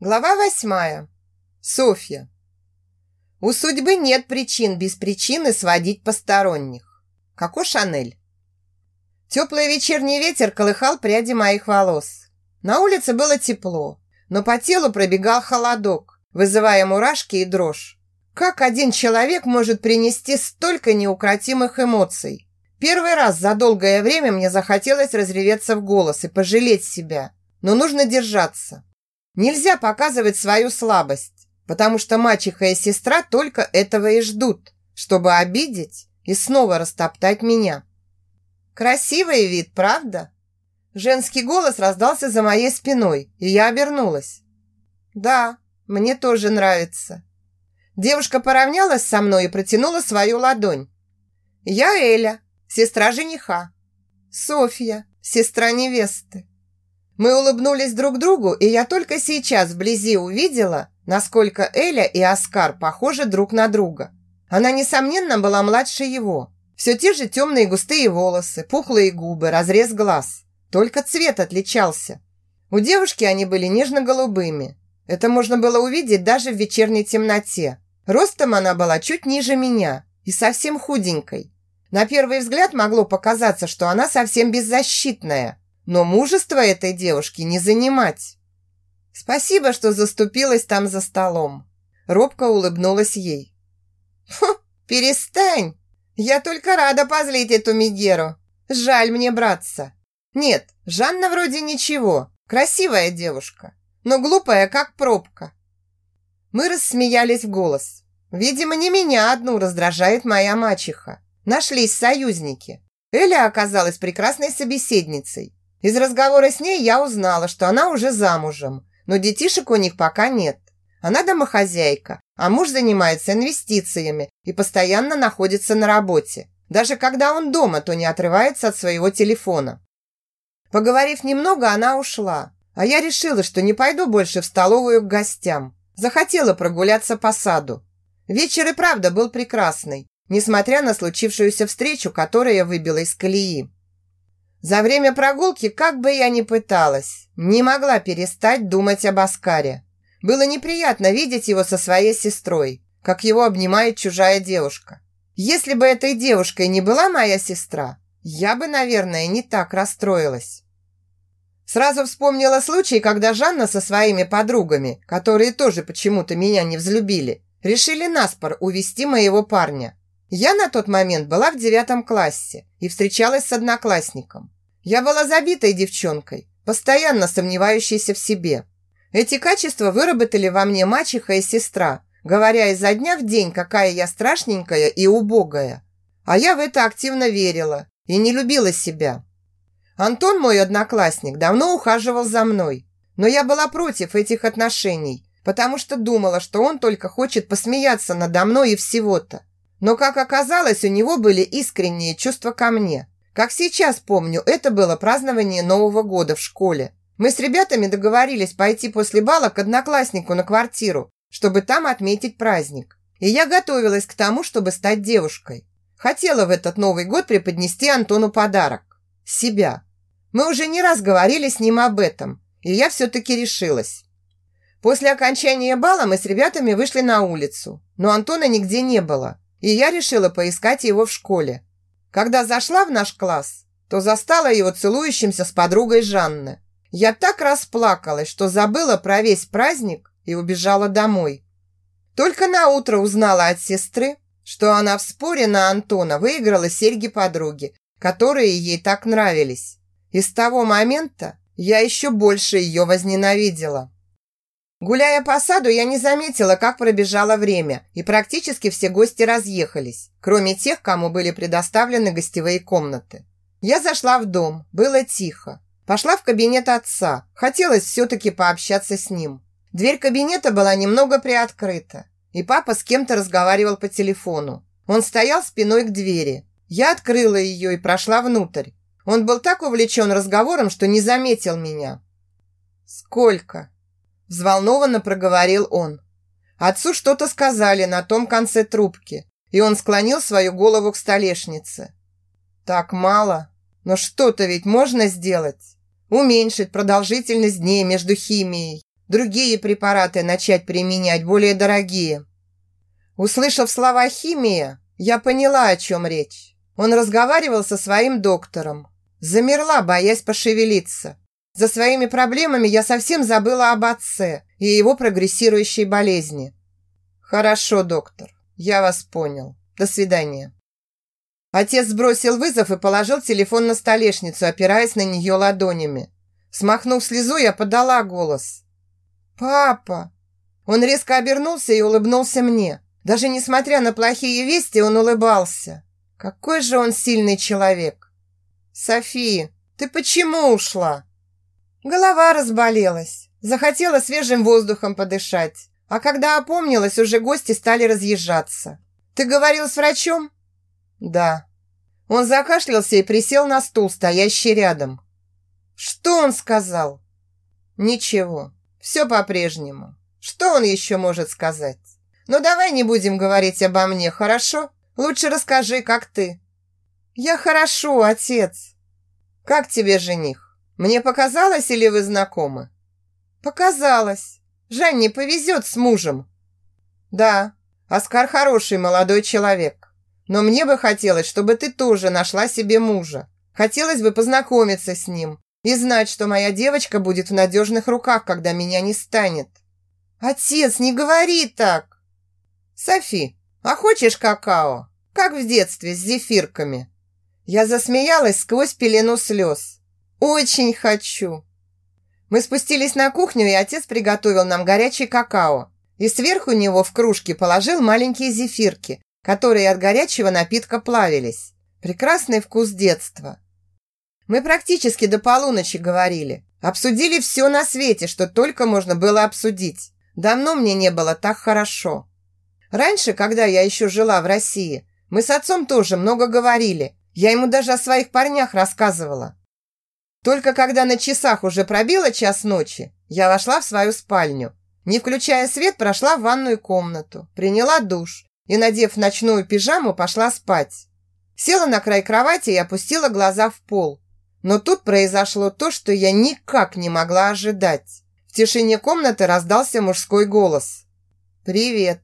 Глава восьмая. Софья. У судьбы нет причин без причины сводить посторонних. Коко Шанель. Теплый вечерний ветер колыхал пряди моих волос. На улице было тепло, но по телу пробегал холодок, вызывая мурашки и дрожь. Как один человек может принести столько неукротимых эмоций? Первый раз за долгое время мне захотелось разреветься в голос и пожалеть себя, но нужно держаться. Нельзя показывать свою слабость, потому что мачеха и сестра только этого и ждут, чтобы обидеть и снова растоптать меня. Красивый вид, правда? Женский голос раздался за моей спиной, и я обернулась. Да, мне тоже нравится. Девушка поравнялась со мной и протянула свою ладонь. Я Эля, сестра жениха. Софья, сестра невесты. Мы улыбнулись друг другу, и я только сейчас вблизи увидела, насколько Эля и Оскар похожи друг на друга. Она, несомненно, была младше его. Все те же темные густые волосы, пухлые губы, разрез глаз. Только цвет отличался. У девушки они были нежно-голубыми. Это можно было увидеть даже в вечерней темноте. Ростом она была чуть ниже меня и совсем худенькой. На первый взгляд могло показаться, что она совсем беззащитная – но мужество этой девушки не занимать. Спасибо, что заступилась там за столом. Робко улыбнулась ей. Фу, перестань. Я только рада позлить эту Мегеру. Жаль мне браться. Нет, Жанна вроде ничего. Красивая девушка, но глупая, как пробка. Мы рассмеялись в голос. Видимо, не меня одну раздражает моя мачеха. Нашлись союзники. Эля оказалась прекрасной собеседницей. Из разговора с ней я узнала, что она уже замужем, но детишек у них пока нет. Она домохозяйка, а муж занимается инвестициями и постоянно находится на работе. Даже когда он дома, то не отрывается от своего телефона. Поговорив немного, она ушла, а я решила, что не пойду больше в столовую к гостям. Захотела прогуляться по саду. Вечер и правда был прекрасный, несмотря на случившуюся встречу, которая выбила из колеи. За время прогулки, как бы я ни пыталась, не могла перестать думать об Оскаре. Было неприятно видеть его со своей сестрой, как его обнимает чужая девушка. Если бы этой девушкой не была моя сестра, я бы, наверное, не так расстроилась. Сразу вспомнила случай, когда Жанна со своими подругами, которые тоже почему-то меня не взлюбили, решили наспор увести моего парня. Я на тот момент была в девятом классе и встречалась с одноклассником. Я была забитой девчонкой, постоянно сомневающейся в себе. Эти качества выработали во мне мачеха и сестра, говоря изо дня в день, какая я страшненькая и убогая. А я в это активно верила и не любила себя. Антон, мой одноклассник, давно ухаживал за мной, но я была против этих отношений, потому что думала, что он только хочет посмеяться надо мной и всего-то. Но, как оказалось, у него были искренние чувства ко мне – как сейчас помню, это было празднование Нового года в школе. Мы с ребятами договорились пойти после бала к однокласснику на квартиру, чтобы там отметить праздник. И я готовилась к тому, чтобы стать девушкой. Хотела в этот Новый год преподнести Антону подарок. Себя. Мы уже не раз говорили с ним об этом, и я все-таки решилась. После окончания бала мы с ребятами вышли на улицу, но Антона нигде не было, и я решила поискать его в школе. Когда зашла в наш класс, то застала его целующимся с подругой Жанны. Я так расплакалась, что забыла про весь праздник и убежала домой. Только на утро узнала от сестры, что она в споре на Антона выиграла серьги подруги, которые ей так нравились. И с того момента я еще больше ее возненавидела. Гуляя по саду, я не заметила, как пробежало время, и практически все гости разъехались, кроме тех, кому были предоставлены гостевые комнаты. Я зашла в дом, было тихо. Пошла в кабинет отца, хотелось все-таки пообщаться с ним. Дверь кабинета была немного приоткрыта, и папа с кем-то разговаривал по телефону. Он стоял спиной к двери. Я открыла ее и прошла внутрь. Он был так увлечен разговором, что не заметил меня. «Сколько?» Взволнованно проговорил он. Отцу что-то сказали на том конце трубки, и он склонил свою голову к столешнице. Так мало, но что-то ведь можно сделать. Уменьшить продолжительность дней между химией, другие препараты начать применять, более дорогие. Услышав слова «химия», я поняла, о чем речь. Он разговаривал со своим доктором. Замерла, боясь пошевелиться. За своими проблемами я совсем забыла об отце и его прогрессирующей болезни. «Хорошо, доктор, я вас понял. До свидания». Отец сбросил вызов и положил телефон на столешницу, опираясь на нее ладонями. Смахнув слезу, я подала голос. «Папа!» Он резко обернулся и улыбнулся мне. Даже несмотря на плохие вести, он улыбался. Какой же он сильный человек. «Софи, ты почему ушла?» Голова разболелась. Захотела свежим воздухом подышать. А когда опомнилась, уже гости стали разъезжаться. «Ты говорил с врачом?» «Да». Он закашлялся и присел на стул, стоящий рядом. «Что он сказал?» «Ничего. Все по-прежнему. Что он еще может сказать?» «Ну, давай не будем говорить обо мне, хорошо? Лучше расскажи, как ты». «Я хорошо, отец». «Как тебе жених? Мне показалось или вы знакомы?» «Показалось. Жанне повезет с мужем». «Да, Оскар хороший молодой человек. Но мне бы хотелось, чтобы ты тоже нашла себе мужа. Хотелось бы познакомиться с ним и знать, что моя девочка будет в надежных руках, когда меня не станет». «Отец, не говори так!» «Софи, а хочешь какао? Как в детстве с зефирками?» Я засмеялась сквозь пелену слез. «Очень хочу!» Мы спустились на кухню, и отец приготовил нам горячий какао. И сверху него в кружке положил маленькие зефирки, которые от горячего напитка плавились. Прекрасный вкус детства. Мы практически до полуночи говорили. Обсудили все на свете, что только можно было обсудить. Давно мне не было так хорошо. Раньше, когда я еще жила в России, мы с отцом тоже много говорили. Я ему даже о своих парнях рассказывала. Только когда на часах уже пробило час ночи, я вошла в свою спальню. Не включая свет, прошла в ванную комнату, приняла душ и, надев ночную пижаму, пошла спать. Села на край кровати и опустила глаза в пол. Но тут произошло то, что я никак не могла ожидать. В тишине комнаты раздался мужской голос. «Привет!»